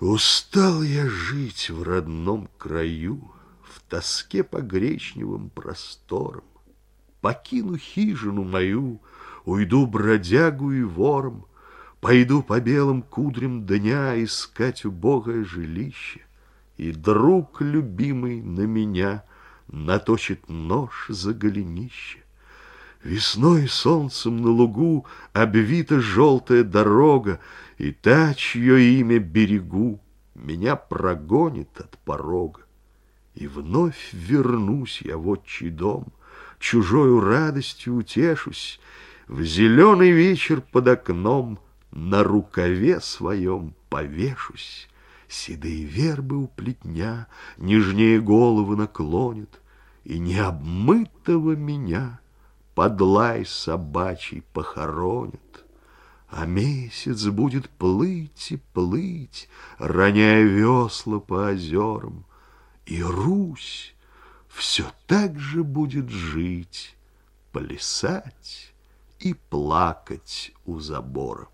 Устал я жить в родном краю, В тоске по гречневым просторам. Покину хижину мою, Уйду бродягу и вором, Пойду по белым кудрям дня Искать убогое жилище. И друг любимый на меня Наточит нож за голенище. Весной солнцем на лугу Обвита желтая дорога, И та, чье имя берегу, Меня прогонит от порога. И вновь вернусь я в отчий дом, Чужою радостью утешусь, В зеленый вечер под окном На рукаве своем повешусь. Седые вербы у плетня Нежнее головы наклонят, И необмытого меня Под лай собачий похоронят. А месяц будет плыть и плыть, Роняя весла по озерам, И Русь все так же будет жить, Плясать и плакать у забора.